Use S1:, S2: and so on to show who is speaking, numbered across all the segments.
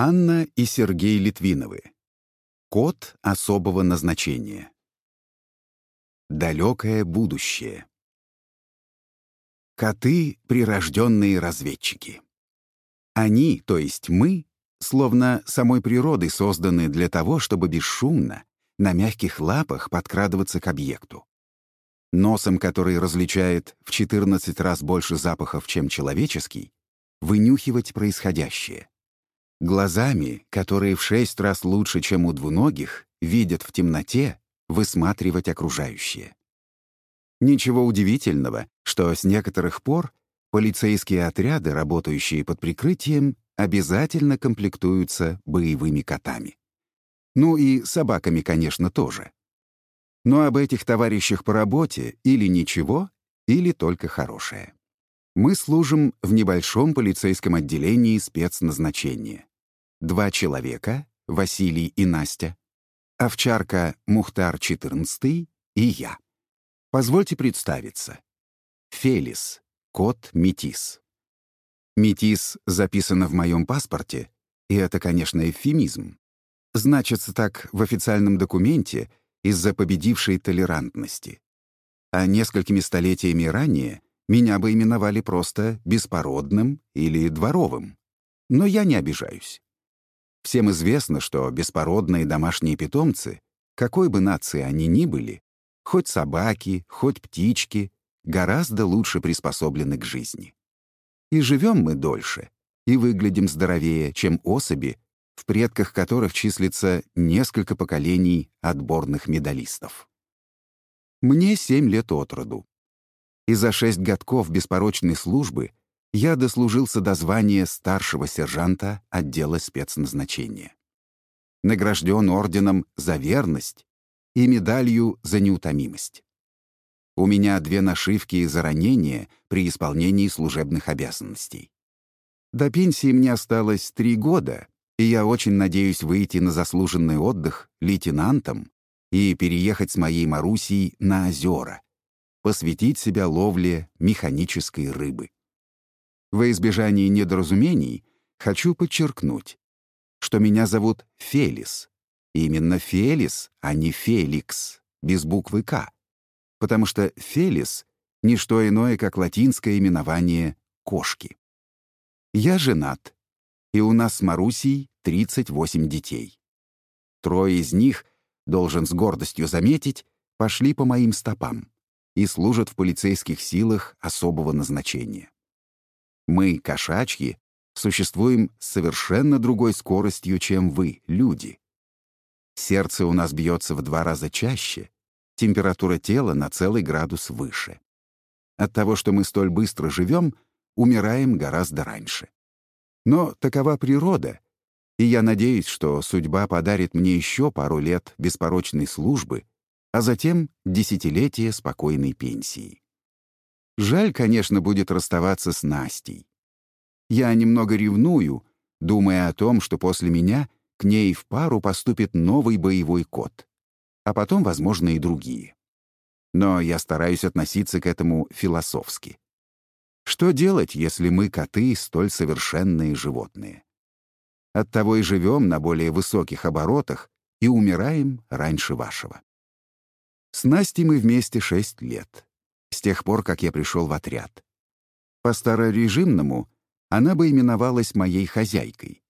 S1: Анна и Сергей Литвиновы. Код особого назначения. Далекое будущее. Коты — прирожденные разведчики. Они, то есть мы, словно самой природой созданы для того, чтобы бесшумно, на мягких лапах подкрадываться к объекту. Носом, который различает в 14 раз больше запахов, чем человеческий, вынюхивать происходящее. Глазами, которые в шесть раз лучше, чем у двуногих, видят в темноте, высматривать окружающее. Ничего удивительного, что с некоторых пор полицейские отряды, работающие под прикрытием, обязательно комплектуются боевыми котами. Ну и собаками, конечно, тоже. Но об этих товарищах по работе или ничего, или только хорошее. Мы служим в небольшом полицейском отделении спецназначения. Два человека, Василий и Настя, овчарка Мухтар XIV и я. Позвольте представиться. Фелис, кот Метис. Метис записано в моем паспорте, и это, конечно, эвфемизм. Значится так в официальном документе из-за победившей толерантности. А несколькими столетиями ранее меня бы именовали просто беспородным или дворовым. Но я не обижаюсь. Всем известно, что беспородные домашние питомцы, какой бы нации они ни были, хоть собаки, хоть птички, гораздо лучше приспособлены к жизни. И живем мы дольше, и выглядим здоровее, чем особи, в предках которых числится несколько поколений отборных медалистов. Мне семь лет от роду. И за шесть годков беспорочной службы я дослужился до звания старшего сержанта отдела спецназначения. Награжден орденом за верность и медалью за неутомимость. У меня две нашивки за ранения при исполнении служебных обязанностей. До пенсии мне осталось три года, и я очень надеюсь выйти на заслуженный отдых лейтенантом и переехать с моей Марусей на озера, посвятить себя ловле механической рыбы. Во избежание недоразумений хочу подчеркнуть, что меня зовут Фелис, Именно Фелис, а не Феликс, без буквы «К», потому что Фелис — не что иное, как латинское именование кошки. Я женат, и у нас с Марусей 38 детей. Трое из них, должен с гордостью заметить, пошли по моим стопам и служат в полицейских силах особого назначения. Мы, кошачьи, существуем с совершенно другой скоростью, чем вы, люди. Сердце у нас бьется в два раза чаще, температура тела на целый градус выше. От того, что мы столь быстро живем, умираем гораздо раньше. Но такова природа, и я надеюсь, что судьба подарит мне еще пару лет беспорочной службы, а затем десятилетие спокойной пенсии. Жаль, конечно, будет расставаться с Настей. Я немного ревную, думая о том, что после меня к ней в пару поступит новый боевой кот, а потом, возможно, и другие. Но я стараюсь относиться к этому философски. Что делать, если мы коты столь совершенные животные? Оттого и живем на более высоких оборотах и умираем раньше вашего. С Настей мы вместе шесть лет, с тех пор, как я пришел в отряд. По старорежимному она бы именовалась моей хозяйкой,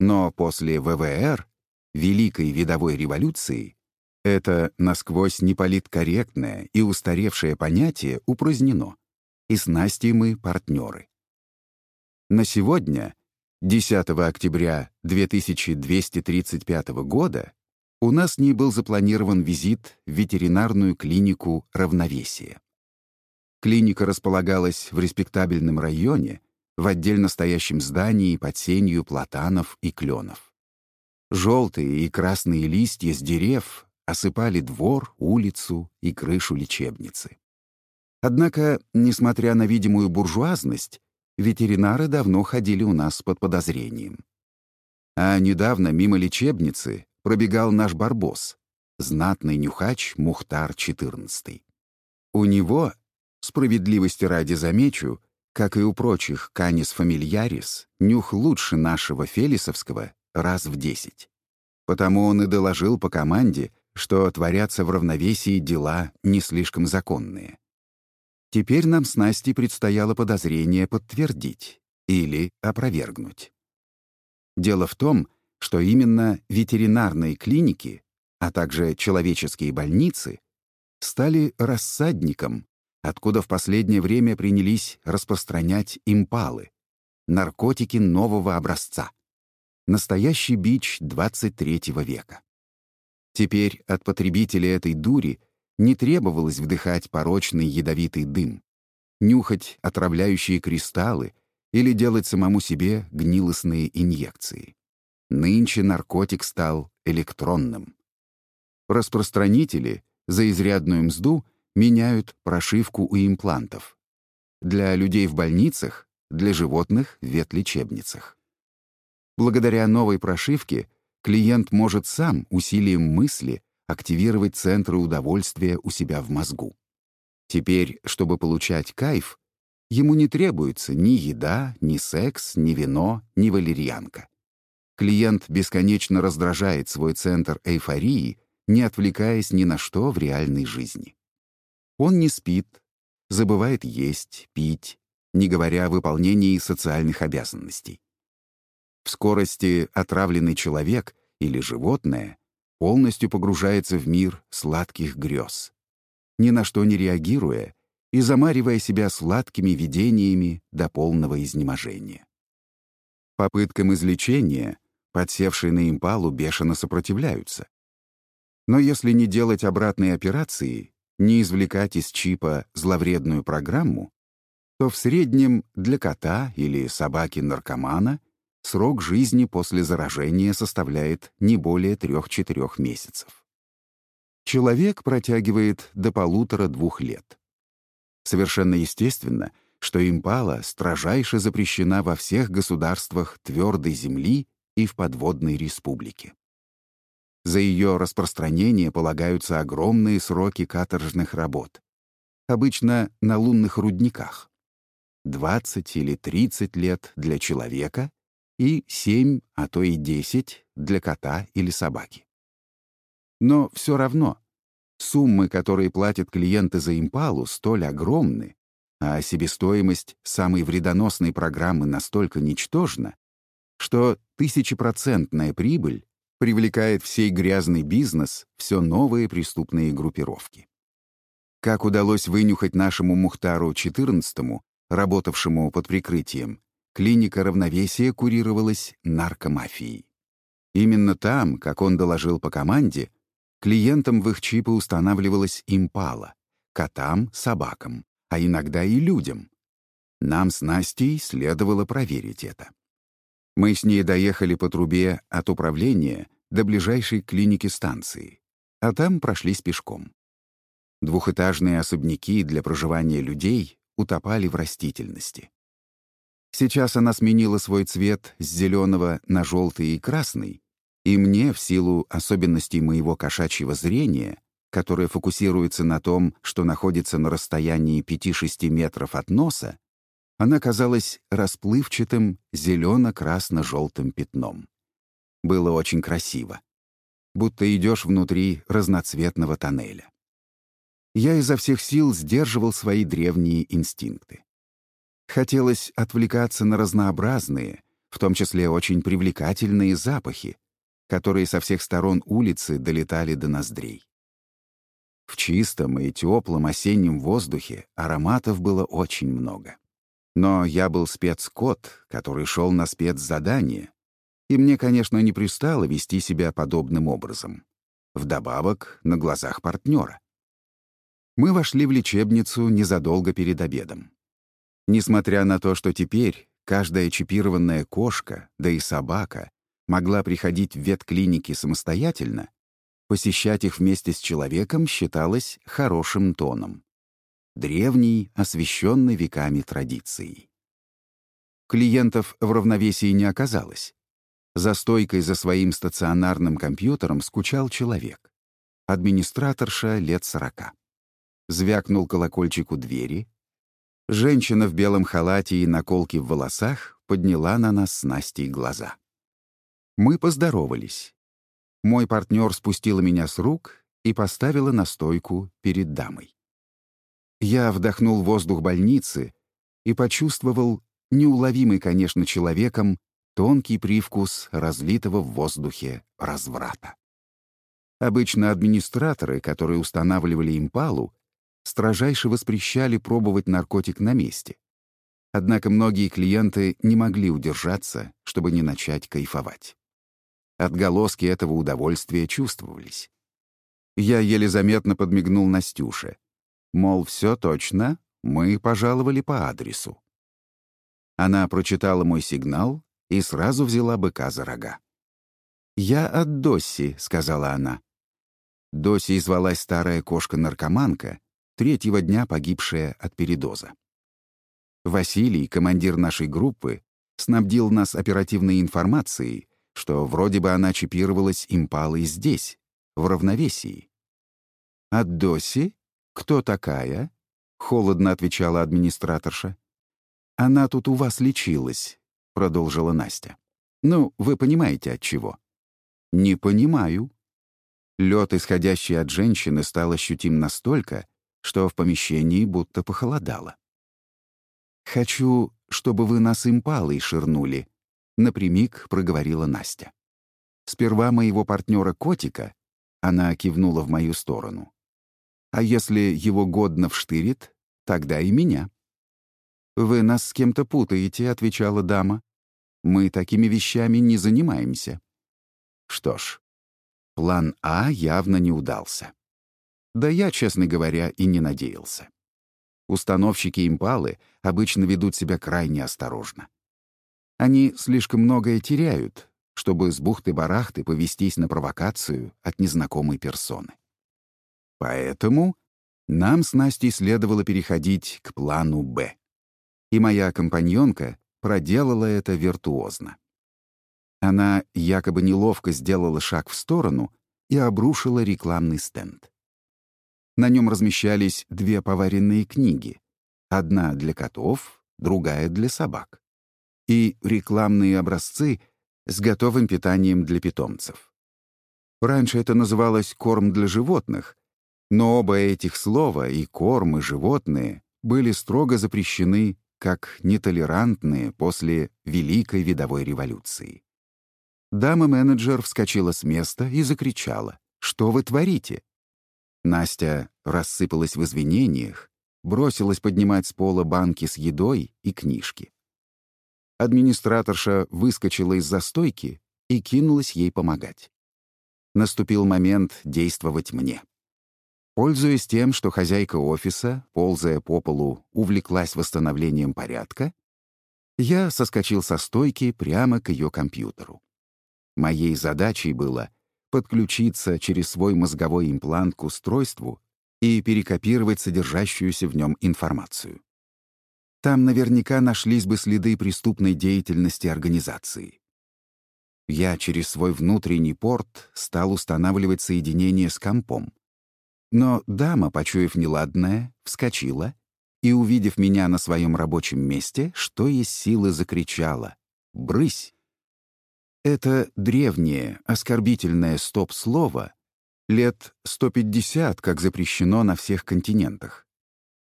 S1: но после ВВР, Великой видовой революции, это насквозь неполиткорректное и устаревшее понятие упразднено, и с Настей мы партнеры. На сегодня, 10 октября 2235 года, у нас с ней был запланирован визит в ветеринарную клинику «Равновесие». Клиника располагалась в респектабельном районе, в отдельно стоящем здании под сенью платанов и кленов. Желтые и красные листья с дерев осыпали двор, улицу и крышу лечебницы. Однако, несмотря на видимую буржуазность, ветеринары давно ходили у нас под подозрением. А недавно мимо лечебницы пробегал наш барбос, знатный нюхач Мухтар XIV. У него, справедливости ради замечу, как и у прочих канис фамильярис, нюх лучше нашего фелисовского раз в десять. Потому он и доложил по команде, что творятся в равновесии дела не слишком законные. Теперь нам с Настей предстояло подозрение подтвердить или опровергнуть. Дело в том, что именно ветеринарные клиники, а также человеческие больницы, стали рассадником, откуда в последнее время принялись распространять импалы, наркотики нового образца. Настоящий бич 23 века. Теперь от потребителя этой дури не требовалось вдыхать порочный ядовитый дым, нюхать отравляющие кристаллы или делать самому себе гнилостные инъекции. Нынче наркотик стал электронным. Распространители за изрядную мзду меняют прошивку у имплантов. Для людей в больницах, для животных — ветлечебницах. Благодаря новой прошивке клиент может сам усилием мысли активировать центры удовольствия у себя в мозгу. Теперь, чтобы получать кайф, ему не требуется ни еда, ни секс, ни вино, ни валерьянка. Клиент бесконечно раздражает свой центр эйфории, не отвлекаясь ни на что в реальной жизни. Он не спит, забывает есть, пить, не говоря о выполнении социальных обязанностей. В скорости отравленный человек или животное полностью погружается в мир сладких грез, ни на что не реагируя и замаривая себя сладкими видениями до полного изнеможения. Попыткам излечения подсевшие на импалу бешено сопротивляются. Но если не делать обратной операции, не извлекать из чипа зловредную программу, то в среднем для кота или собаки-наркомана срок жизни после заражения составляет не более 3-4 месяцев. Человек протягивает до полутора-двух лет. Совершенно естественно, что импала строжайше запрещена во всех государствах твердой земли и в подводной республике. За ее распространение полагаются огромные сроки каторжных работ, обычно на лунных рудниках. 20 или 30 лет для человека и 7, а то и 10 для кота или собаки. Но все равно суммы, которые платят клиенты за импалу, столь огромны, а себестоимость самой вредоносной программы настолько ничтожна, что тысячепроцентная прибыль привлекает в сей грязный бизнес все новые преступные группировки. Как удалось вынюхать нашему Мухтару XIV, работавшему под прикрытием, клиника равновесия курировалась наркомафией. Именно там, как он доложил по команде, клиентам в их чипы устанавливалась импала, котам — собакам, а иногда и людям. Нам с Настей следовало проверить это. Мы с ней доехали по трубе от управления до ближайшей клиники станции, а там прошлись пешком. Двухэтажные особняки для проживания людей утопали в растительности. Сейчас она сменила свой цвет с зеленого на желтый и красный, и мне, в силу особенностей моего кошачьего зрения, которое фокусируется на том, что находится на расстоянии 5-6 метров от носа, она казалась расплывчатым зелено-красно-желтым пятном. Было очень красиво. Будто идешь внутри разноцветного тоннеля. Я изо всех сил сдерживал свои древние инстинкты. Хотелось отвлекаться на разнообразные, в том числе очень привлекательные запахи, которые со всех сторон улицы долетали до ноздрей. В чистом и теплом осеннем воздухе ароматов было очень много. Но я был спецкот, который шел на спецзадание, и мне, конечно, не пристало вести себя подобным образом. Вдобавок, на глазах партнера. Мы вошли в лечебницу незадолго перед обедом. Несмотря на то, что теперь каждая чипированная кошка, да и собака, могла приходить в ветклиники самостоятельно, посещать их вместе с человеком считалось хорошим тоном. Древней, освященной веками традицией. Клиентов в равновесии не оказалось. За стойкой за своим стационарным компьютером скучал человек. Администраторша лет сорока. Звякнул колокольчик у двери, Женщина в белом халате и наколке в волосах подняла на нас с Настей глаза. Мы поздоровались. Мой партнер спустила меня с рук и поставила на стойку перед дамой. Я вдохнул воздух больницы и почувствовал неуловимый, конечно, человеком, тонкий привкус разлитого в воздухе разврата. Обычно администраторы, которые устанавливали импалу, строжайше воспрещали пробовать наркотик на месте. Однако многие клиенты не могли удержаться, чтобы не начать кайфовать. Отголоски этого удовольствия чувствовались. Я еле заметно подмигнул Настюше. Мол, все точно, мы пожаловали по адресу. Она прочитала мой сигнал и сразу взяла быка за рога. «Я от Досси», — сказала она. Доси звалась старая кошка-наркоманка, третьего дня погибшая от передоза. Василий, командир нашей группы, снабдил нас оперативной информацией, что вроде бы она чипировалась импалой здесь, в равновесии. «От Доси? Кто такая?» — холодно отвечала администраторша. «Она тут у вас лечилась», — продолжила Настя. «Ну, вы понимаете, от чего?» «Не понимаю». Лед, исходящий от женщины, стал ощутим настолько, что в помещении будто похолодало. «Хочу, чтобы вы нас импалой ширнули», — напрямик проговорила Настя. «Сперва моего партнера Котика», — она кивнула в мою сторону. «А если его годно вштырит, тогда и меня». «Вы нас с кем-то путаете», — отвечала дама. «Мы такими вещами не занимаемся». Что ж, план А явно не удался. Да я, честно говоря, и не надеялся. Установщики импалы обычно ведут себя крайне осторожно. Они слишком многое теряют, чтобы с бухты-барахты повестись на провокацию от незнакомой персоны. Поэтому нам с Настей следовало переходить к плану «Б» и моя компаньонка проделала это виртуозно. Она якобы неловко сделала шаг в сторону и обрушила рекламный стенд. На нем размещались две поваренные книги. Одна для котов, другая для собак. И рекламные образцы с готовым питанием для питомцев. Раньше это называлось «корм для животных», но оба этих слова, и корм, и животные, были строго запрещены как нетолерантные после Великой видовой революции. Дама-менеджер вскочила с места и закричала. «Что вы творите?» Настя рассыпалась в извинениях, бросилась поднимать с пола банки с едой и книжки. Администраторша выскочила из застойки и кинулась ей помогать. Наступил момент действовать мне. Пользуясь тем, что хозяйка офиса, ползая по полу, увлеклась восстановлением порядка, я соскочил со стойки прямо к ее компьютеру. Моей задачей было подключиться через свой мозговой имплант к устройству и перекопировать содержащуюся в нем информацию. Там наверняка нашлись бы следы преступной деятельности организации. Я через свой внутренний порт стал устанавливать соединение с компом, но дама, почуяв неладное, вскочила и, увидев меня на своем рабочем месте, что есть силы закричала «Брысь!». Это древнее, оскорбительное стоп-слово лет 150, как запрещено на всех континентах.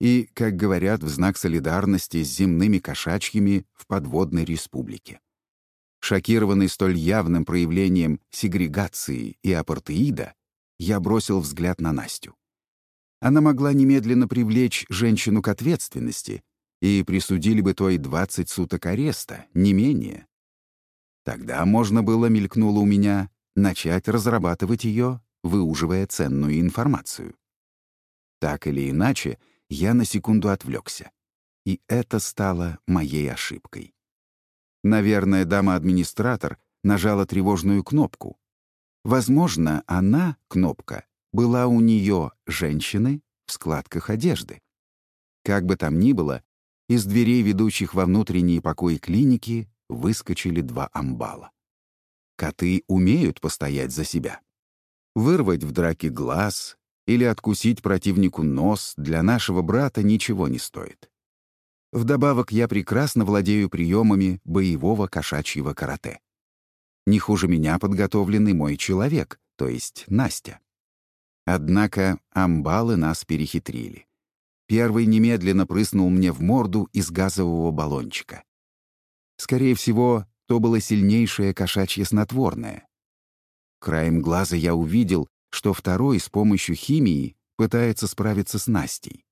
S1: И, как говорят, в знак солидарности с земными кошачьими в подводной республике. Шокированный столь явным проявлением сегрегации и апартеида, я бросил взгляд на Настю. Она могла немедленно привлечь женщину к ответственности, и присудили бы той 20 суток ареста, не менее. Тогда можно было, мелькнуло у меня, начать разрабатывать ее, выуживая ценную информацию. Так или иначе, я на секунду отвлекся. И это стало моей ошибкой. Наверное, дама-администратор нажала тревожную кнопку, Возможно, она, кнопка, была у нее, женщины, в складках одежды. Как бы там ни было, из дверей, ведущих во внутренние покои клиники, выскочили два амбала. Коты умеют постоять за себя. Вырвать в драке глаз или откусить противнику нос для нашего брата ничего не стоит. Вдобавок я прекрасно владею приемами боевого кошачьего карате. Не хуже меня подготовленный мой человек, то есть Настя. Однако амбалы нас перехитрили. Первый немедленно прыснул мне в морду из газового баллончика. Скорее всего, то было сильнейшее кошачье снотворное. Краем глаза я увидел, что второй с помощью химии пытается справиться с Настей.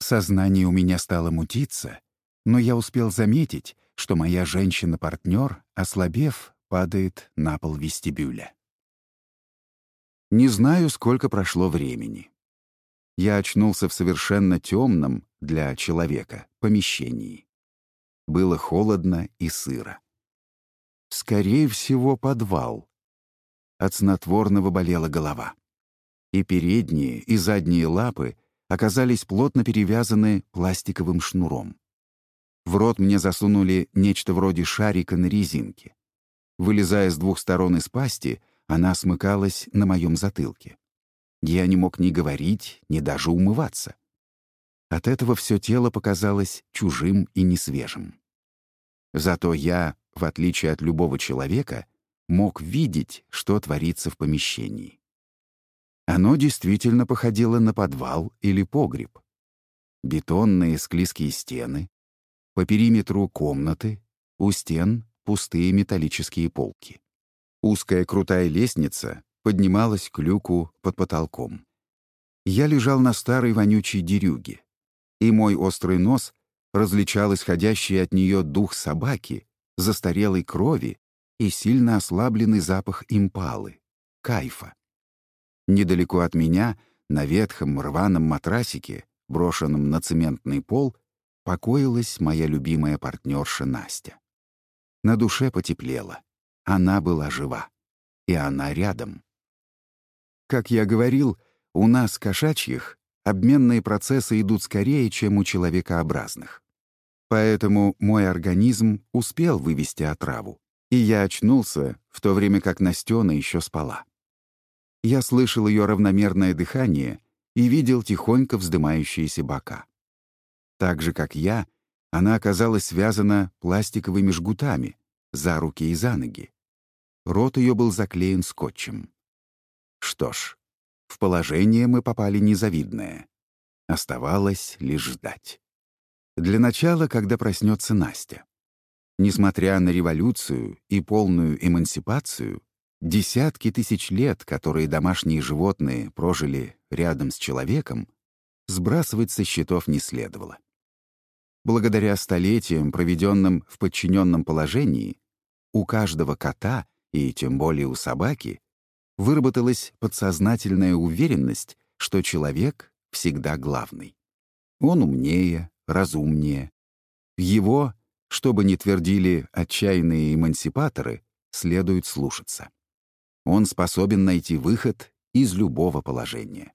S1: Сознание у меня стало мутиться, но я успел заметить, что моя женщина-партнер, ослабев, падает на пол вестибюля. Не знаю, сколько прошло времени. Я очнулся в совершенно темном для человека помещении. Было холодно и сыро. Скорее всего, подвал. От снотворного болела голова. И передние, и задние лапы оказались плотно перевязаны пластиковым шнуром. В рот мне засунули нечто вроде шарика на резинке. Вылезая с двух сторон из пасти, она смыкалась на моем затылке. Я не мог ни говорить, ни даже умываться. От этого все тело показалось чужим и несвежим. Зато я, в отличие от любого человека, мог видеть, что творится в помещении. Оно действительно походило на подвал или погреб. Бетонные склизкие стены, по периметру комнаты, у стен пустые металлические полки. Узкая крутая лестница поднималась к люку под потолком. Я лежал на старой вонючей дерюге, и мой острый нос различал исходящий от нее дух собаки, застарелой крови и сильно ослабленный запах импалы, кайфа. Недалеко от меня, на ветхом рваном матрасике, брошенном на цементный пол, покоилась моя любимая партнерша Настя. На душе потеплело. Она была жива. И она рядом. Как я говорил, у нас, кошачьих, обменные процессы идут скорее, чем у человекообразных. Поэтому мой организм успел вывести отраву, и я очнулся, в то время как Настена еще спала. Я слышал ее равномерное дыхание и видел тихонько вздымающиеся бока. Так же, как я, она оказалась связана пластиковыми жгутами за руки и за ноги. Рот ее был заклеен скотчем. Что ж, в положение мы попали незавидное. Оставалось лишь ждать. Для начала, когда проснется Настя. Несмотря на революцию и полную эмансипацию, десятки тысяч лет, которые домашние животные прожили рядом с человеком, сбрасывать со счетов не следовало. Благодаря столетиям, проведенным в подчиненном положении, у каждого кота, и тем более у собаки, выработалась подсознательная уверенность, что человек всегда главный. Он умнее, разумнее. Его, что бы ни твердили отчаянные эмансипаторы, следует слушаться. Он способен найти выход из любого положения.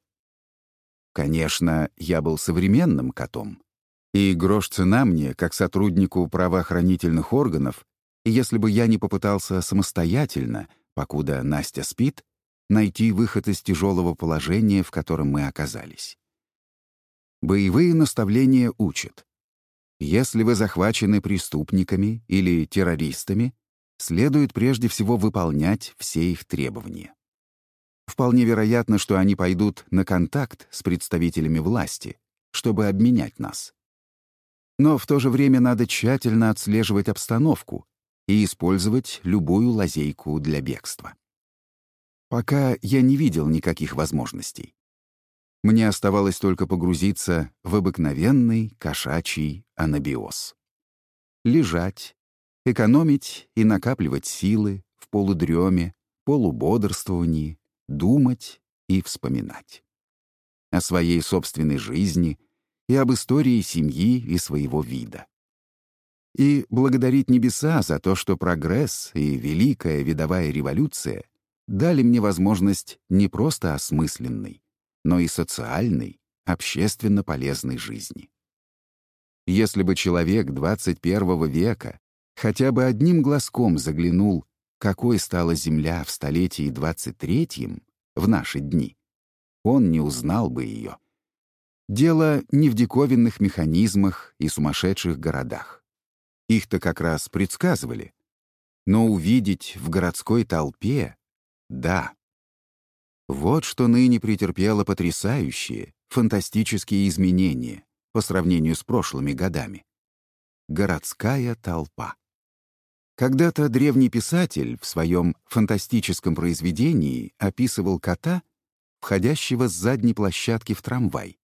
S1: Конечно, я был современным котом, и грош цена мне, как сотруднику правоохранительных органов, если бы я не попытался самостоятельно, покуда Настя спит, найти выход из тяжелого положения, в котором мы оказались. Боевые наставления учат. Если вы захвачены преступниками или террористами, следует прежде всего выполнять все их требования. Вполне вероятно, что они пойдут на контакт с представителями власти, чтобы обменять нас. Но в то же время надо тщательно отслеживать обстановку и использовать любую лазейку для бегства. Пока я не видел никаких возможностей. Мне оставалось только погрузиться в обыкновенный кошачий анабиоз. Лежать, экономить и накапливать силы в полудреме, полубодрствовании, думать и вспоминать. О своей собственной жизни — и об истории семьи и своего вида. И благодарить небеса за то, что прогресс и великая видовая революция дали мне возможность не просто осмысленной, но и социальной, общественно полезной жизни. Если бы человек 21 века хотя бы одним глазком заглянул, какой стала Земля в столетии 23 в наши дни, он не узнал бы ее. Дело не в диковинных механизмах и сумасшедших городах. Их-то как раз предсказывали. но увидеть в городской толпе — да. Вот что ныне претерпело потрясающие, фантастические изменения по сравнению с прошлыми годами. Городская толпа. Когда-то древний писатель в своем фантастическом произведении описывал кота, входящего с задней площадки в трамвай.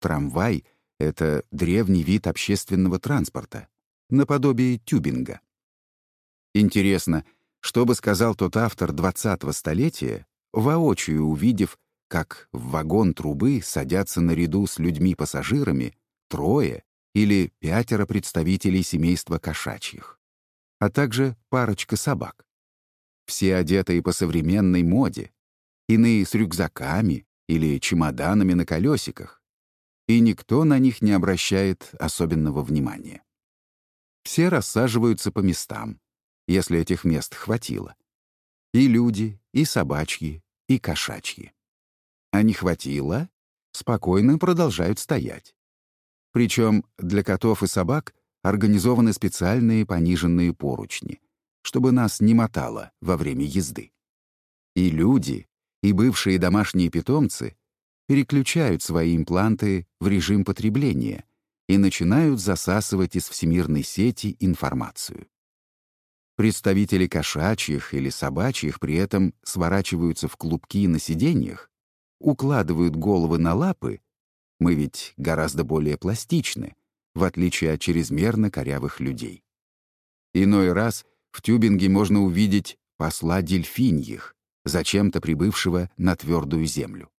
S1: Трамвай — это древний вид общественного транспорта, наподобие тюбинга. Интересно, что бы сказал тот автор 20-го столетия, воочию увидев, как в вагон трубы садятся наряду с людьми-пассажирами трое или пятеро представителей семейства кошачьих, а также парочка собак. Все одетые по современной моде, иные с рюкзаками или чемоданами на колесиках, и никто на них не обращает особенного внимания. Все рассаживаются по местам, если этих мест хватило. И люди, и собачьи, и кошачьи. А не хватило, спокойно продолжают стоять. Причем для котов и собак организованы специальные пониженные поручни, чтобы нас не мотало во время езды. И люди, и бывшие домашние питомцы переключают свои импланты в режим потребления и начинают засасывать из всемирной сети информацию. Представители кошачьих или собачьих при этом сворачиваются в клубки на сиденьях, укладывают головы на лапы, мы ведь гораздо более пластичны, в отличие от чрезмерно корявых людей. Иной раз в тюбинге можно увидеть посла дельфиньих, зачем-то прибывшего на твердую землю.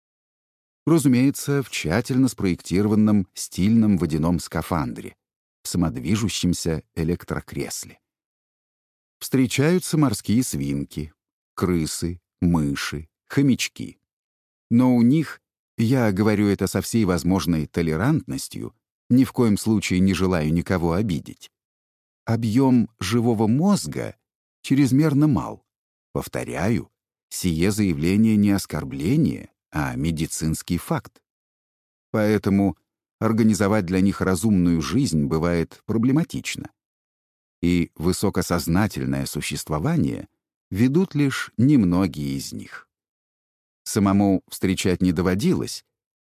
S1: Разумеется, в тщательно спроектированном стильном водяном скафандре, в самодвижущемся электрокресле. Встречаются морские свинки, крысы, мыши, хомячки. Но у них, я говорю это со всей возможной толерантностью, ни в коем случае не желаю никого обидеть. Объем живого мозга чрезмерно мал. Повторяю, сие заявление не оскорбление, а медицинский факт. Поэтому организовать для них разумную жизнь бывает проблематично и высокосознательное существование ведут лишь немногие из них. Самому встречать не доводилось,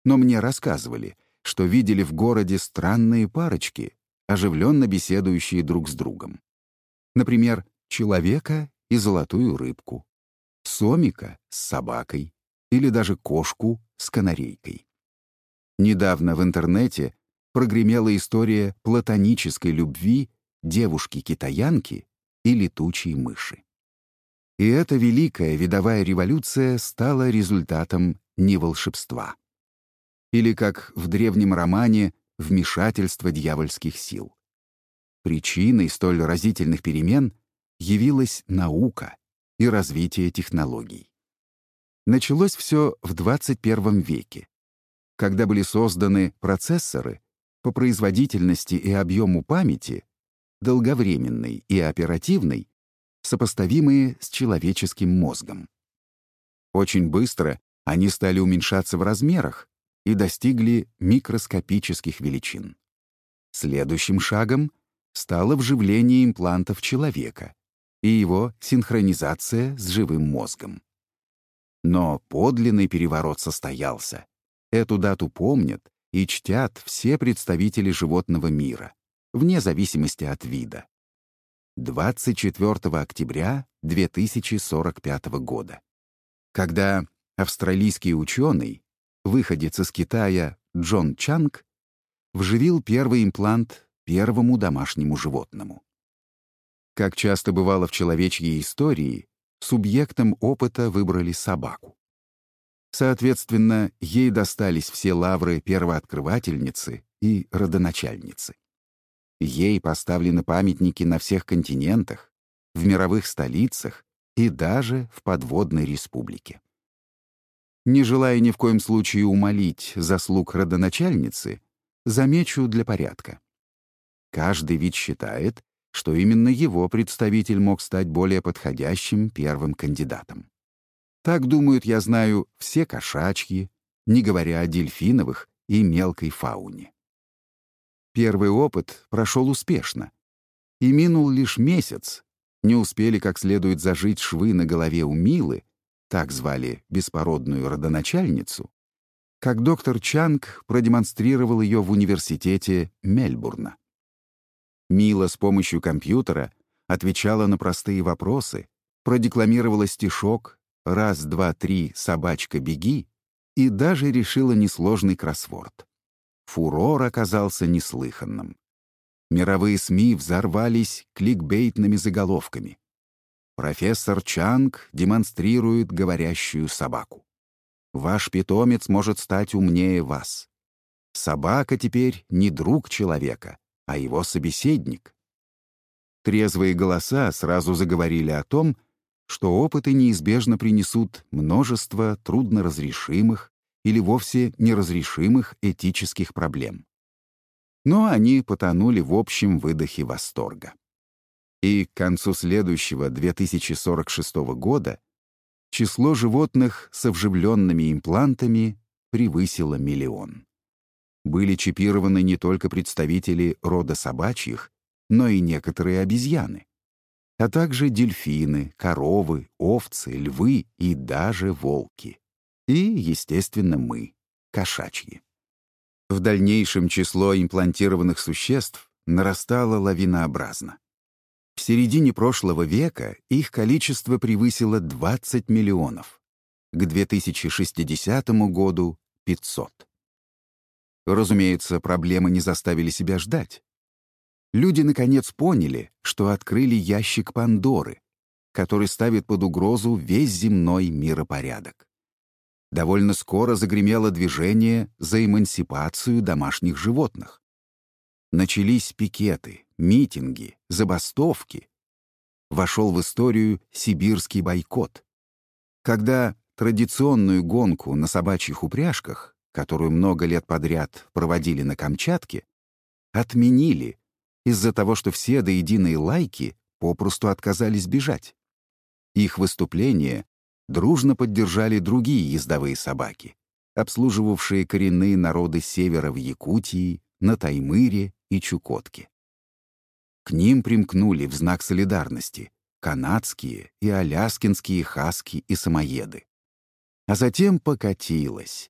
S1: но мне рассказывали, что видели в городе странные парочки, оживленно беседующие друг с другом. Например, человека и золотую рыбку, сомика с собакой или даже кошку с канарейкой. Недавно в интернете прогремела история платонической любви девушки-китаянки и летучие мыши. И эта великая видовая революция стала результатом не волшебства. Или, как в древнем романе, вмешательство дьявольских сил. Причиной столь разительных перемен явилась наука и развитие технологий. Началось все в 21 веке, когда были созданы процессоры по производительности и объему памяти, долговременной и оперативной, сопоставимые с человеческим мозгом. Очень быстро они стали уменьшаться в размерах и достигли микроскопических величин. Следующим шагом стало вживление имплантов человека и его синхронизация с живым мозгом. Но подлинный переворот состоялся. Эту дату помнят и чтят все представители животного мира вне зависимости от вида. 24 октября 2045 года, когда австралийский ученый, выходец из Китая Джон Чанг, вживил первый имплант первому домашнему животному. Как часто бывало в человечьей истории, субъектом опыта выбрали собаку. Соответственно, ей достались все лавры первооткрывательницы и родоначальницы. Ей поставлены памятники на всех континентах, в мировых столицах и даже в подводной республике. Не желая ни в коем случае умолить заслуг родоначальницы, замечу для порядка. Каждый вид считает, что именно его представитель мог стать более подходящим первым кандидатом. Так думают, я знаю, все кошачьи, не говоря о дельфиновых и мелкой фауне. Первый опыт прошел успешно. И минул лишь месяц, Не успели как следует зажить швы на голове у Милы, так звали беспородную родоначальницу, как доктор Чанг продемонстрировал ее в университете Мельбурна. Мила с помощью компьютера отвечала на простые вопросы, продекламировала стишок «Раз, два, три, собачка, беги» и даже решила несложный кроссворд. Фурор оказался неслыханным. Мировые СМИ взорвались кликбейтными заголовками. Профессор Чанг демонстрирует говорящую собаку. Ваш питомец может стать умнее вас. Собака теперь не друг человека, а его собеседник. Трезвые голоса сразу заговорили о том, что опыты неизбежно принесут множество трудноразрешимых или вовсе неразрешимых этических проблем. Но они потонули в общем выдохе восторга. И к концу следующего 2046 года число животных с вживленными имплантами превысило миллион. Были чипированы не только представители рода собачьих, но и некоторые обезьяны, а также дельфины, коровы, овцы, львы и даже волки. И, естественно, мы, кошачьи. В дальнейшем число имплантированных существ нарастало лавинообразно. В середине прошлого века их количество превысило 20 миллионов. К 2060 году — 500. Разумеется, проблемы не заставили себя ждать. Люди наконец поняли, что открыли ящик Пандоры, который ставит под угрозу весь земной миропорядок. Довольно скоро загремело движение за эмансипацию домашних животных. Начались пикеты, митинги, забастовки. Вошел в историю сибирский бойкот. Когда традиционную гонку на собачьих упряжках, которую много лет подряд проводили на Камчатке, отменили из-за того, что все до единой лайки попросту отказались бежать. Их выступление дружно поддержали другие ездовые собаки, обслуживавшие коренные народы севера в Якутии, на Таймыре и Чукотке. К ним примкнули в знак солидарности канадские и аляскинские хаски и самоеды. А затем покатилось.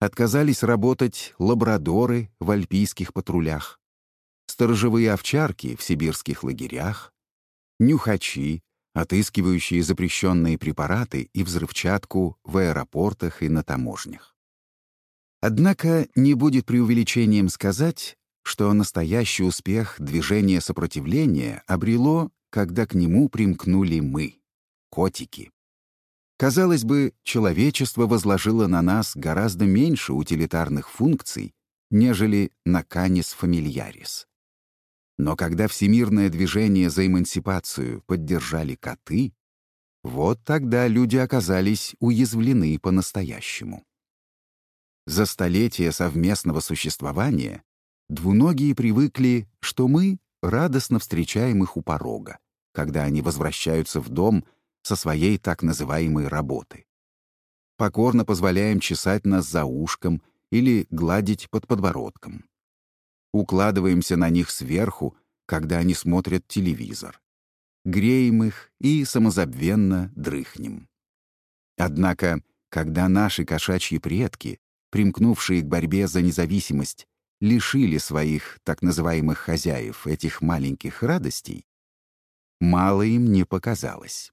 S1: Отказались работать лабрадоры в альпийских патрулях, сторожевые овчарки в сибирских лагерях, нюхачи, отыскивающие запрещенные препараты и взрывчатку в аэропортах и на таможнях. Однако не будет преувеличением сказать, что настоящий успех движения сопротивления обрело, когда к нему примкнули мы, котики. Казалось бы, человечество возложило на нас гораздо меньше утилитарных функций, нежели на Canis familiaris. Но когда всемирное движение за эмансипацию поддержали коты, вот тогда люди оказались уязвлены по-настоящему. За столетия совместного существования двуногие привыкли, что мы радостно встречаем их у порога, когда они возвращаются в дом со своей так называемой работы. Покорно позволяем чесать нас за ушком или гладить под подбородком укладываемся на них сверху, когда они смотрят телевизор. Греем их и самозабвенно дрыхнем. Однако, когда наши кошачьи предки, примкнувшие к борьбе за независимость, лишили своих так называемых хозяев этих маленьких радостей, мало им не показалось.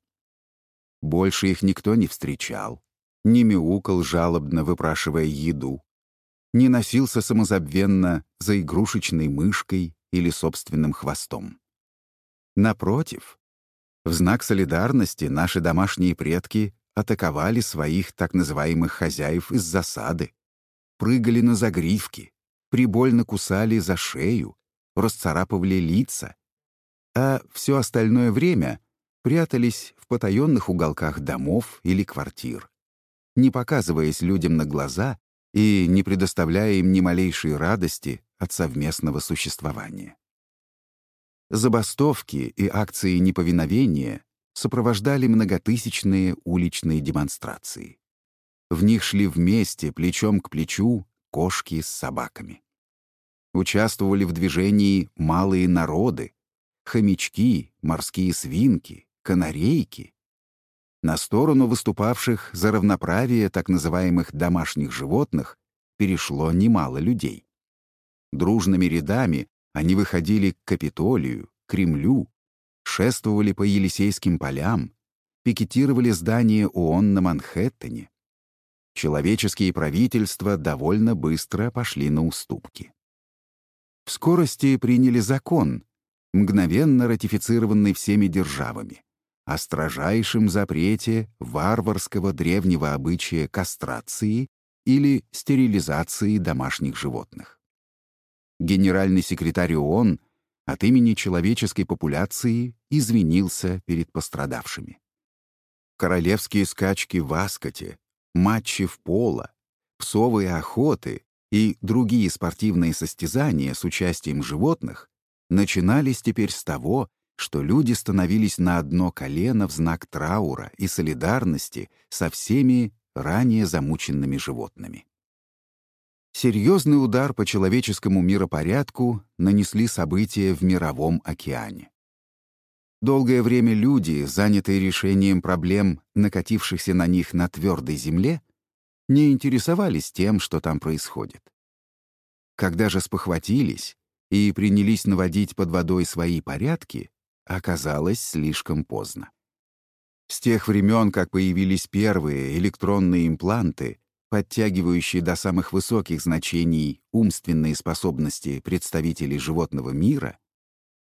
S1: Больше их никто не встречал, не мяукал жалобно, выпрашивая еду, не носился самозабвенно за игрушечной мышкой или собственным хвостом. Напротив, в знак солидарности наши домашние предки атаковали своих так называемых хозяев из засады, прыгали на загривки, прибольно кусали за шею, расцарапывали лица, а все остальное время прятались в потаенных уголках домов или квартир, не показываясь людям на глаза и не предоставляя им ни малейшей радости от совместного существования. Забастовки и акции неповиновения сопровождали многотысячные уличные демонстрации. В них шли вместе, плечом к плечу, кошки с собаками. Участвовали в движении малые народы, хомячки, морские свинки, канарейки. На сторону выступавших за равноправие так называемых домашних животных перешло немало людей. Дружными рядами они выходили к Капитолию, Кремлю, шествовали по Елисейским полям, пикетировали здание ООН на Манхэттене. Человеческие правительства довольно быстро пошли на уступки. В скорости приняли закон, мгновенно ратифицированный всеми державами, о строжайшем запрете варварского древнего обычая кастрации или стерилизации домашних животных. Генеральный секретарь ООН от имени человеческой популяции извинился перед пострадавшими. Королевские скачки в Аскоте, матчи в поло, псовые охоты и другие спортивные состязания с участием животных начинались теперь с того, что люди становились на одно колено в знак траура и солидарности со всеми ранее замученными животными. Серьезный удар по человеческому миропорядку нанесли события в Мировом океане. Долгое время люди, занятые решением проблем, накатившихся на них на твердой земле, не интересовались тем, что там происходит. Когда же спохватились и принялись наводить под водой свои порядки, оказалось слишком поздно. С тех времен, как появились первые электронные импланты, подтягивающие до самых высоких значений умственные способности представителей животного мира,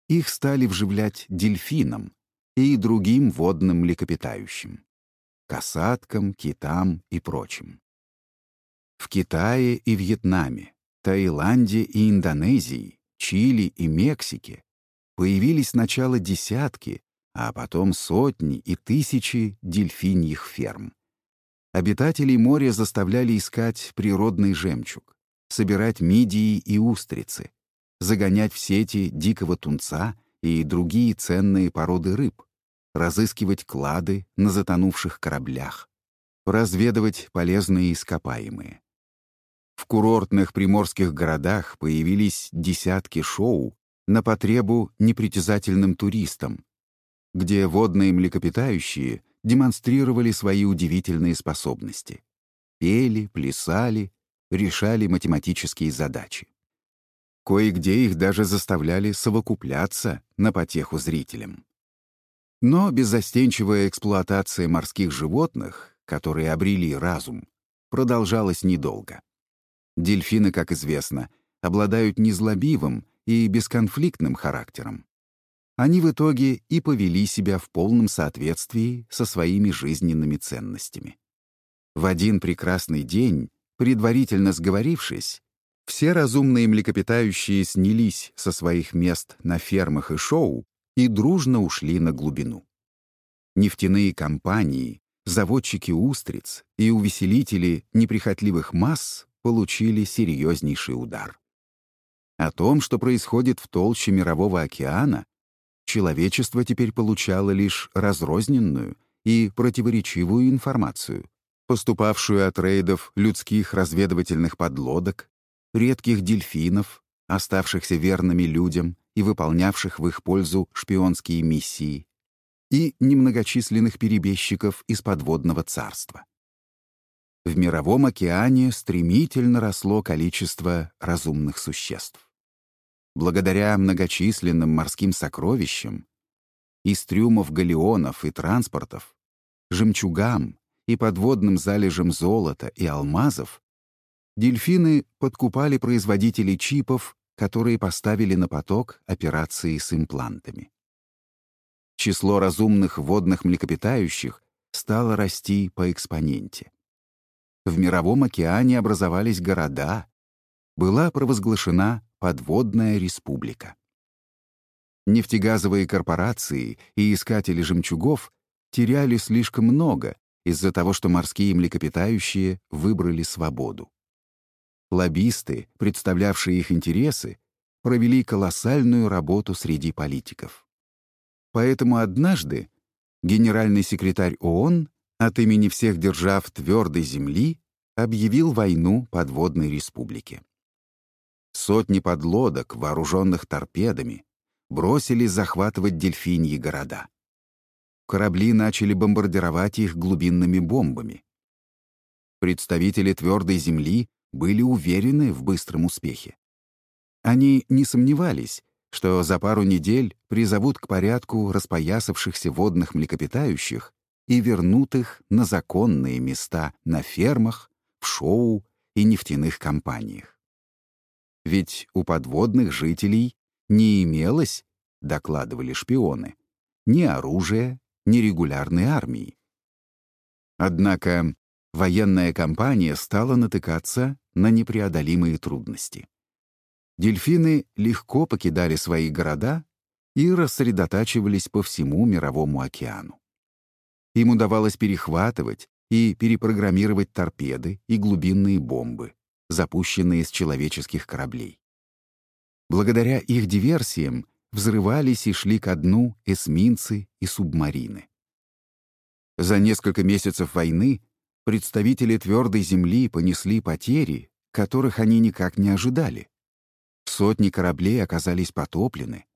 S1: их стали вживлять дельфинам и другим водным млекопитающим, касаткам, китам и прочим. В Китае и Вьетнаме, Таиланде и Индонезии, Чили и Мексике появились сначала десятки, а потом сотни и тысячи дельфиньих ферм. Обитателей моря заставляли искать природный жемчуг, собирать мидии и устрицы, загонять в сети дикого тунца и другие ценные породы рыб, разыскивать клады на затонувших кораблях, разведывать полезные ископаемые. В курортных приморских городах появились десятки шоу на потребу непритязательным туристам, где водные млекопитающие демонстрировали свои удивительные способности. Пели, плясали, решали математические задачи. Кое-где их даже заставляли совокупляться на потеху зрителям. Но беззастенчивая эксплуатация морских животных, которые обрели разум, продолжалась недолго. Дельфины, как известно, обладают незлобивым и бесконфликтным характером они в итоге и повели себя в полном соответствии со своими жизненными ценностями. В один прекрасный день, предварительно сговорившись, все разумные млекопитающие снялись со своих мест на фермах и шоу и дружно ушли на глубину. Нефтяные компании, заводчики устриц и увеселители неприхотливых масс получили серьезнейший удар. О том, что происходит в толще Мирового океана, человечество теперь получало лишь разрозненную и противоречивую информацию, поступавшую от рейдов людских разведывательных подлодок, редких дельфинов, оставшихся верными людям и выполнявших в их пользу шпионские миссии, и немногочисленных перебежчиков из подводного царства. В Мировом океане стремительно росло количество разумных существ. Благодаря многочисленным морским сокровищам, из трюмов галеонов и транспортов, жемчугам и подводным залежам золота и алмазов, дельфины подкупали производителей чипов, которые поставили на поток операции с имплантами. Число разумных водных млекопитающих стало расти по экспоненте. В Мировом океане образовались города, была провозглашена подводная республика. Нефтегазовые корпорации и искатели жемчугов теряли слишком много из-за того, что морские млекопитающие выбрали свободу. Лоббисты, представлявшие их интересы, провели колоссальную работу среди политиков. Поэтому однажды генеральный секретарь ООН от имени всех держав твердой земли объявил войну подводной республике. Сотни подлодок, вооруженных торпедами, бросились захватывать дельфиньи города. Корабли начали бомбардировать их глубинными бомбами. Представители твердой земли были уверены в быстром успехе. Они не сомневались, что за пару недель призовут к порядку распоясавшихся водных млекопитающих и вернут их на законные места на фермах, в шоу и нефтяных компаниях. Ведь у подводных жителей не имелось, докладывали шпионы, ни оружия, ни регулярной армии. Однако военная кампания стала натыкаться на непреодолимые трудности. Дельфины легко покидали свои города и рассредотачивались по всему Мировому океану. Им удавалось перехватывать и перепрограммировать торпеды и глубинные бомбы, запущенные с человеческих кораблей. Благодаря их диверсиям взрывались и шли ко дну эсминцы и субмарины. За несколько месяцев войны представители твердой земли понесли потери, которых они никак не ожидали. Сотни кораблей оказались потоплены.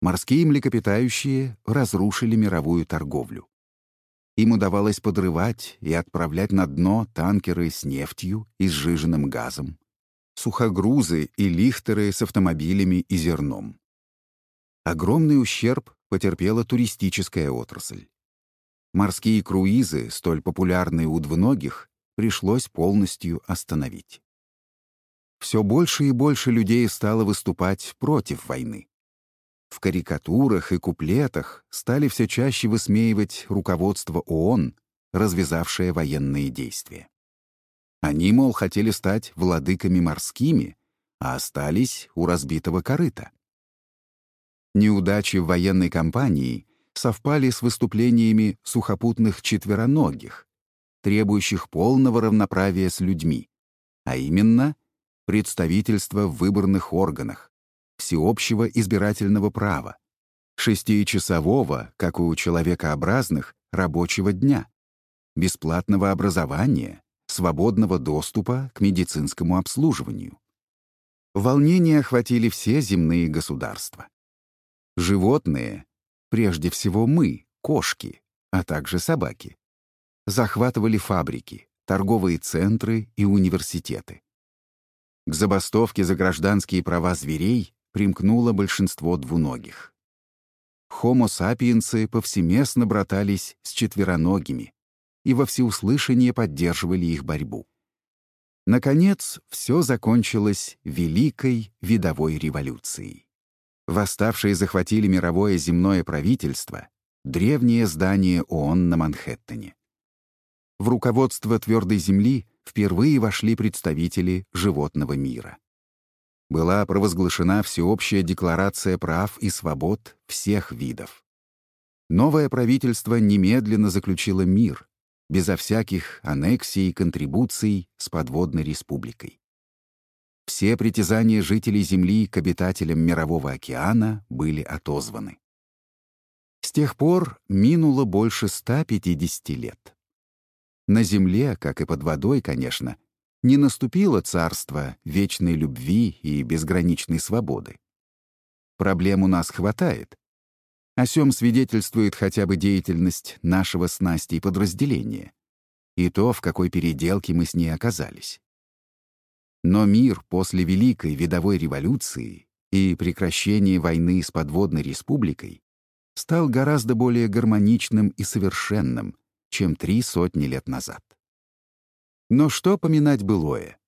S1: Морские млекопитающие разрушили мировую торговлю. Им удавалось подрывать и отправлять на дно танкеры с нефтью и сжиженным газом, сухогрузы и лихтеры с автомобилями и зерном. Огромный ущерб потерпела туристическая отрасль. Морские круизы, столь популярные у двуногих, пришлось полностью остановить. Все больше и больше людей стало выступать против войны. В карикатурах и куплетах стали все чаще высмеивать руководство ООН, развязавшее военные действия. Они, мол, хотели стать владыками морскими, а остались у разбитого корыта. Неудачи в военной кампании совпали с выступлениями сухопутных четвероногих, требующих полного равноправия с людьми, а именно представительства в выборных органах, всеобщего избирательного права, шестичасового, как у человекообразных, рабочего дня, бесплатного образования, свободного доступа к медицинскому обслуживанию. Волнения охватили все земные государства. Животные, прежде всего мы, кошки, а также собаки, захватывали фабрики, торговые центры и университеты. К забастовке за гражданские права зверей примкнуло большинство двуногих. Хомо-сапиенсы повсеместно братались с четвероногими и во всеуслышание поддерживали их борьбу. Наконец, все закончилось Великой видовой революцией. Восставшие захватили мировое земное правительство, древнее здание ООН на Манхэттене. В руководство твердой земли впервые вошли представители животного мира была провозглашена всеобщая декларация прав и свобод всех видов. Новое правительство немедленно заключило мир, безо всяких аннексий и контрибуций с подводной республикой. Все притязания жителей Земли к обитателям Мирового океана были отозваны. С тех пор минуло больше 150 лет. На Земле, как и под водой, конечно, не наступило царство вечной любви и безграничной свободы. Проблем у нас хватает. О сём свидетельствует хотя бы деятельность нашего снасти подразделения и то, в какой переделке мы с ней оказались. Но мир после Великой Видовой революции и прекращения войны с подводной республикой стал гораздо более гармоничным и совершенным, чем три сотни лет назад. Но что поминать былое?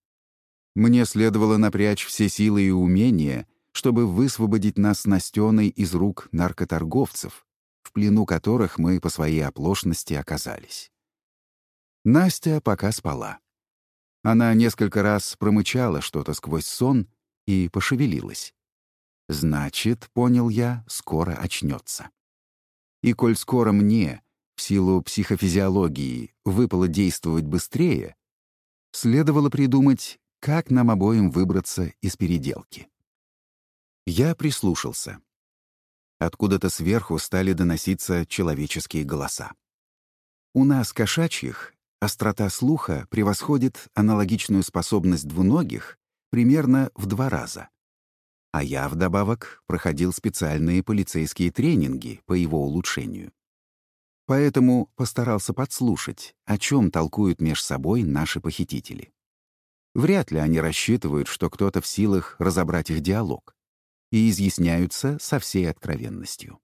S1: Мне следовало напрячь все силы и умения, чтобы высвободить нас с Настеной из рук наркоторговцев, в плену которых мы по своей оплошности оказались. Настя пока спала. Она несколько раз промычала что-то сквозь сон и пошевелилась. Значит, понял я, скоро очнется. И коль скоро мне, в силу психофизиологии, выпало действовать быстрее, Следовало придумать, как нам обоим выбраться из переделки. Я прислушался. Откуда-то сверху стали доноситься человеческие голоса. У нас, кошачьих, острота слуха превосходит аналогичную способность двуногих примерно в два раза. А я вдобавок проходил специальные полицейские тренинги по его улучшению. Поэтому постарался подслушать, о чем толкуют меж собой наши похитители. Вряд ли они рассчитывают, что кто-то в силах разобрать их диалог, и изъясняются со всей откровенностью.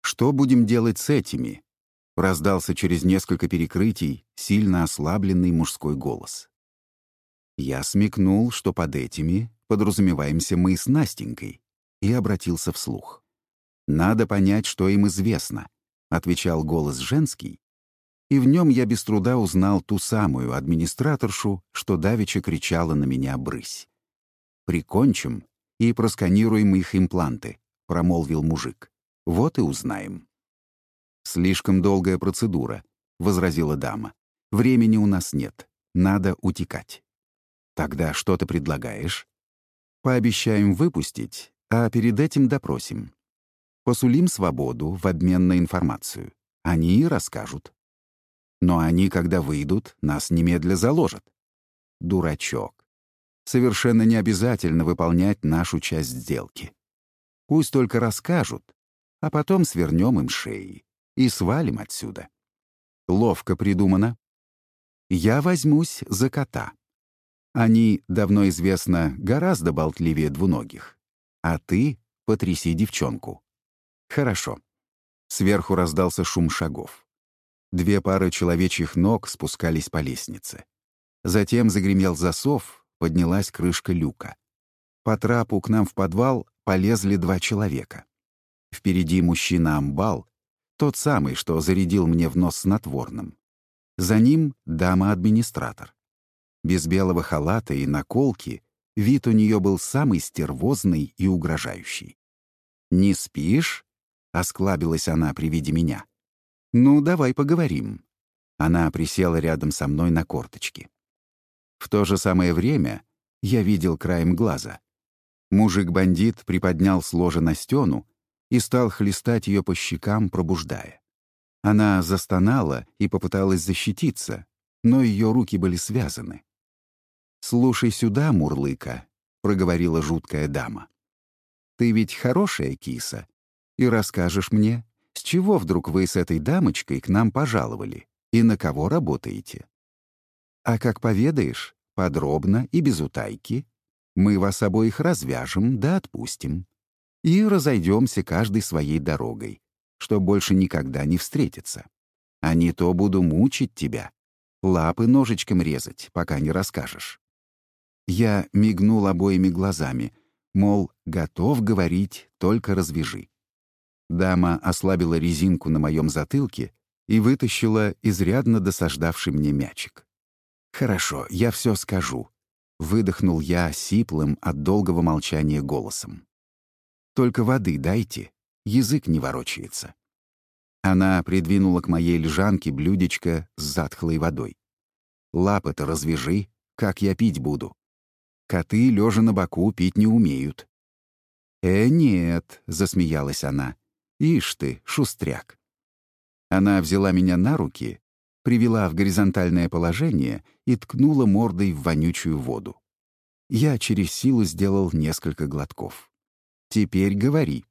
S1: «Что будем делать с этими?» — раздался через несколько перекрытий сильно ослабленный мужской голос. Я смекнул, что под этими подразумеваемся мы с Настенькой, и обратился вслух. «Надо понять, что им известно», — отвечал голос женский, и в нем я без труда узнал ту самую администраторшу, что давеча кричала на меня «брысь». «Прикончим и просканируем их импланты», — промолвил мужик. «Вот и узнаем». «Слишком долгая процедура», — возразила дама. «Времени у нас нет. Надо утекать». «Тогда что ты предлагаешь?» «Пообещаем выпустить, а перед этим допросим. Посулим свободу в обмен на информацию. Они и расскажут. Но они, когда выйдут, нас немедля заложат. Дурачок. Совершенно не обязательно выполнять нашу часть сделки. Пусть только расскажут, а потом свернем им шеи и свалим отсюда. Ловко придумано. Я возьмусь за кота. Они, давно известно, гораздо болтливее двуногих. А ты потряси девчонку. Хорошо. Сверху раздался шум шагов. Две пары человечьих ног спускались по лестнице. Затем загремел засов, поднялась крышка люка. По трапу к нам в подвал полезли два человека. Впереди мужчина-амбал, тот самый, что зарядил мне в нос снотворным. За ним дама-администратор. Без белого халата и наколки вид у нее был самый стервозный и угрожающий. «Не спишь?» Осклабилась она при виде меня. «Ну, давай поговорим». Она присела рядом со мной на корточки. В то же самое время я видел краем глаза. Мужик-бандит приподнял с ложа на стену и стал хлестать ее по щекам, пробуждая. Она застонала и попыталась защититься, но ее руки были связаны. «Слушай сюда, Мурлыка», — проговорила жуткая дама. «Ты ведь хорошая киса, и расскажешь мне, с чего вдруг вы с этой дамочкой к нам пожаловали и на кого работаете. А как поведаешь, подробно и без утайки, мы вас обоих развяжем да отпустим. И разойдемся каждой своей дорогой, что больше никогда не встретится. А не то буду мучить тебя, лапы ножичком резать, пока не расскажешь. Я мигнул обоими глазами, мол, готов говорить, только развяжи. Дама ослабила резинку на моем затылке и вытащила изрядно досаждавший мне мячик. «Хорошо, я все скажу», — выдохнул я сиплым от долгого молчания голосом. «Только воды дайте, язык не ворочается». Она придвинула к моей лежанке блюдечко с затхлой водой. «Лапы-то развяжи, как я пить буду. Коты, лежа на боку, пить не умеют». «Э, нет», — засмеялась она, Ишь ты, шустряк. Она взяла меня на руки, привела в горизонтальное положение и ткнула мордой в вонючую воду. Я через силу сделал несколько глотков. «Теперь говори».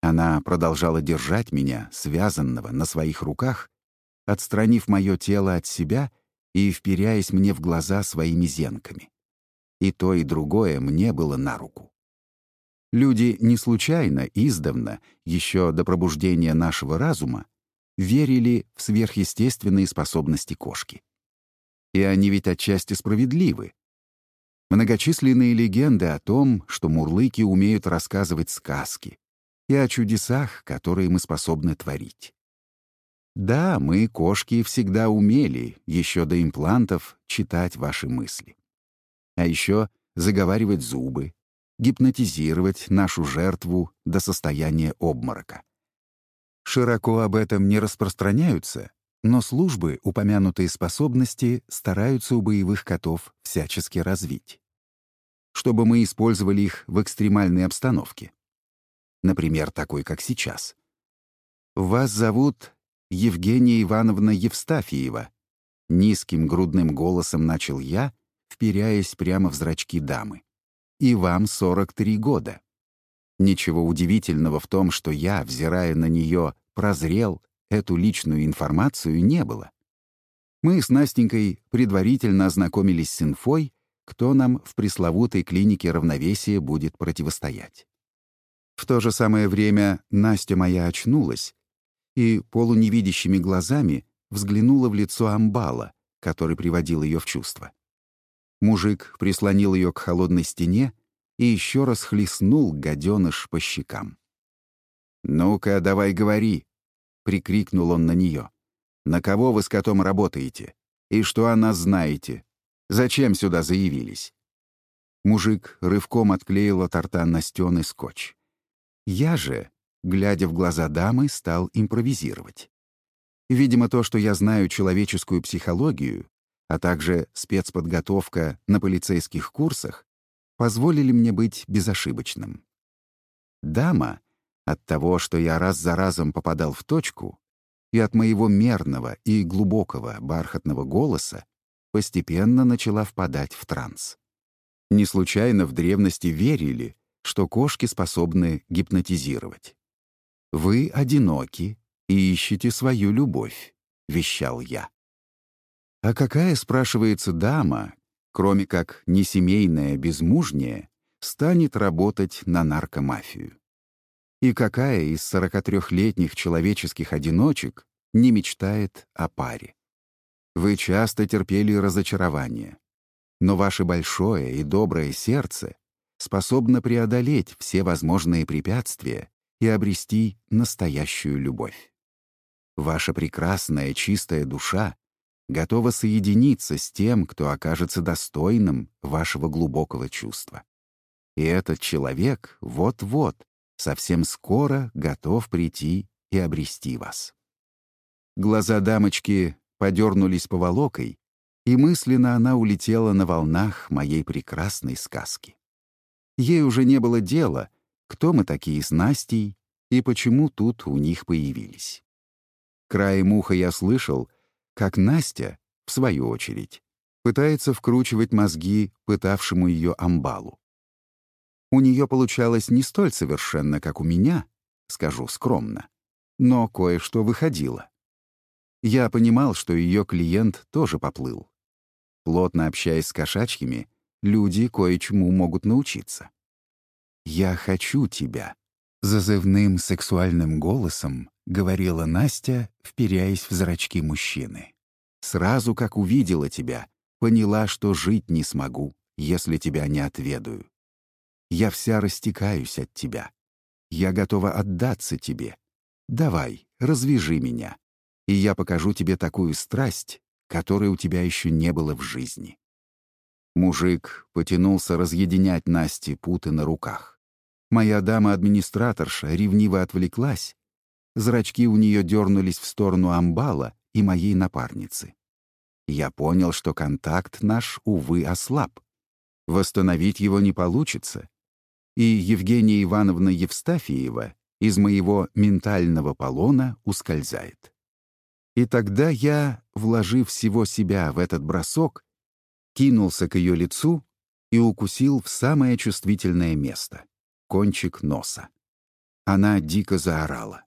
S1: Она продолжала держать меня, связанного, на своих руках, отстранив мое тело от себя и вперяясь мне в глаза своими зенками. И то, и другое мне было на руку. Люди не случайно, издавна, еще до пробуждения нашего разума, верили в сверхъестественные способности кошки. И они ведь отчасти справедливы. Многочисленные легенды о том, что мурлыки умеют рассказывать сказки, и о чудесах, которые мы способны творить. Да, мы, кошки, всегда умели, еще до имплантов, читать ваши мысли. А еще заговаривать зубы, гипнотизировать нашу жертву до состояния обморока. Широко об этом не распространяются, но службы упомянутые способности стараются у боевых котов всячески развить. Чтобы мы использовали их в экстремальной обстановке. Например, такой, как сейчас. «Вас зовут Евгения Ивановна Евстафиева», — низким грудным голосом начал я, вперяясь прямо в зрачки дамы и вам 43 года. Ничего удивительного в том, что я, взирая на нее, прозрел, эту личную информацию не было. Мы с Настенькой предварительно ознакомились с инфой, кто нам в пресловутой клинике равновесия будет противостоять. В то же самое время Настя моя очнулась и полуневидящими глазами взглянула в лицо амбала, который приводил ее в чувство. Мужик прислонил ее к холодной стене и еще раз хлестнул гаденыш по щекам. «Ну-ка, давай говори!» — прикрикнул он на нее. «На кого вы с котом работаете? И что о нас знаете? Зачем сюда заявились?» Мужик рывком отклеил от рта Настены скотч. Я же, глядя в глаза дамы, стал импровизировать. Видимо, то, что я знаю человеческую психологию, а также спецподготовка на полицейских курсах, позволили мне быть безошибочным. Дама, от того, что я раз за разом попадал в точку, и от моего мерного и глубокого бархатного голоса постепенно начала впадать в транс. Не случайно в древности верили, что кошки способны гипнотизировать. «Вы одиноки и ищете свою любовь», — вещал я. А какая, спрашивается, дама, кроме как несемейная безмужняя, станет работать на наркомафию? И какая из 43-летних человеческих одиночек не мечтает о паре? Вы часто терпели разочарование, но ваше большое и доброе сердце способно преодолеть все возможные препятствия и обрести настоящую любовь. Ваша прекрасная чистая душа готова соединиться с тем, кто окажется достойным вашего глубокого чувства. И этот человек вот-вот, совсем скоро готов прийти и обрести вас. Глаза дамочки подернулись поволокой, и мысленно она улетела на волнах моей прекрасной сказки. Ей уже не было дела, кто мы такие с Настей и почему тут у них появились. Краем уха я слышал — как Настя, в свою очередь, пытается вкручивать мозги пытавшему ее амбалу. У нее получалось не столь совершенно, как у меня, скажу скромно, но кое-что выходило. Я понимал, что ее клиент тоже поплыл. Плотно общаясь с кошачьими, люди кое-чему могут научиться. «Я хочу тебя», — зазывным сексуальным голосом — говорила Настя, вперяясь в зрачки мужчины. «Сразу как увидела тебя, поняла, что жить не смогу, если тебя не отведаю. Я вся растекаюсь от тебя. Я готова отдаться тебе. Давай, развяжи меня, и я покажу тебе такую страсть, которой у тебя еще не было в жизни». Мужик потянулся разъединять Насте путы на руках. Моя дама-администраторша ревниво отвлеклась, Зрачки у нее дернулись в сторону амбала и моей напарницы. Я понял, что контакт наш, увы, ослаб. Восстановить его не получится. И Евгения Ивановна Евстафиева из моего ментального полона ускользает. И тогда я, вложив всего себя в этот бросок, кинулся к ее лицу и укусил в самое чувствительное место — кончик носа. Она дико заорала.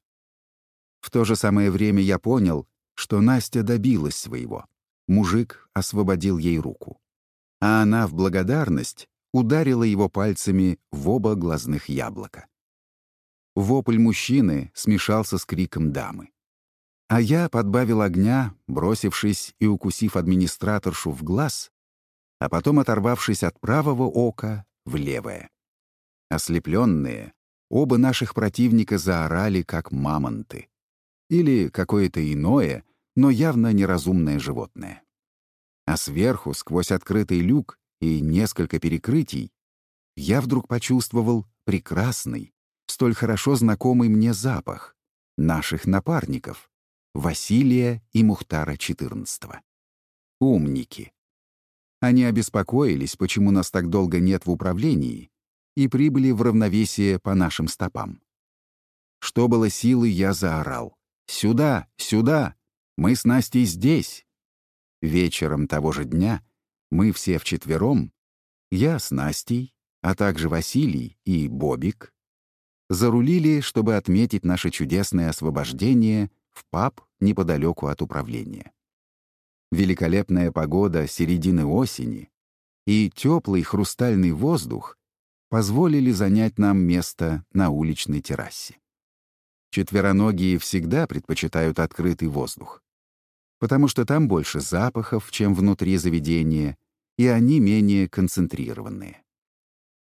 S1: В то же самое время я понял, что Настя добилась своего. Мужик освободил ей руку. А она в благодарность ударила его пальцами в оба глазных яблока. Вопль мужчины смешался с криком дамы. А я подбавил огня, бросившись и укусив администраторшу в глаз, а потом оторвавшись от правого ока в левое. Ослепленные, оба наших противника заорали, как мамонты или какое-то иное, но явно неразумное животное. А сверху, сквозь открытый люк и несколько перекрытий, я вдруг почувствовал прекрасный, столь хорошо знакомый мне запах наших напарников, Василия и Мухтара XIV. Умники. Они обеспокоились, почему нас так долго нет в управлении, и прибыли в равновесие по нашим стопам. Что было силы, я заорал. «Сюда! Сюда! Мы с Настей здесь!» Вечером того же дня мы все вчетвером, я с Настей, а также Василий и Бобик, зарулили, чтобы отметить наше чудесное освобождение в паб неподалеку от управления. Великолепная погода середины осени и теплый хрустальный воздух позволили занять нам место на уличной террасе. Четвероногие всегда предпочитают открытый воздух, потому что там больше запахов, чем внутри заведения, и они менее концентрированные.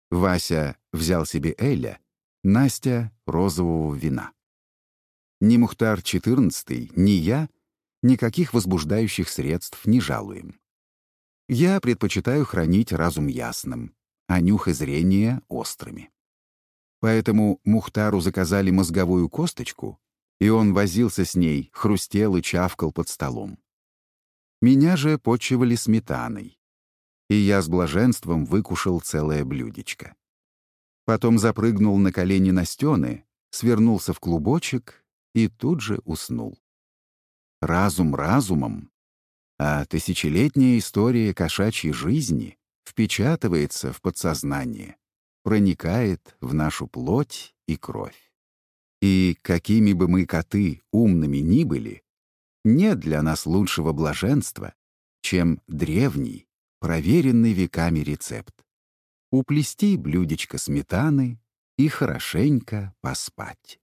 S1: Вася взял себе Эля, Настя — розового вина. Ни Мухтар XIV, ни я никаких возбуждающих средств не жалуем. Я предпочитаю хранить разум ясным, а нюх и зрение — острыми. Поэтому Мухтару заказали мозговую косточку, и он возился с ней, хрустел и чавкал под столом. Меня же почивали сметаной, и я с блаженством выкушал целое блюдечко. Потом запрыгнул на колени Настены, свернулся в клубочек и тут же уснул. Разум разумом, а тысячелетняя история кошачьей жизни впечатывается в подсознание, проникает в нашу плоть и кровь. И какими бы мы коты умными ни были, нет для нас лучшего блаженства, чем древний, проверенный веками рецепт. Уплести блюдечко сметаны и хорошенько поспать.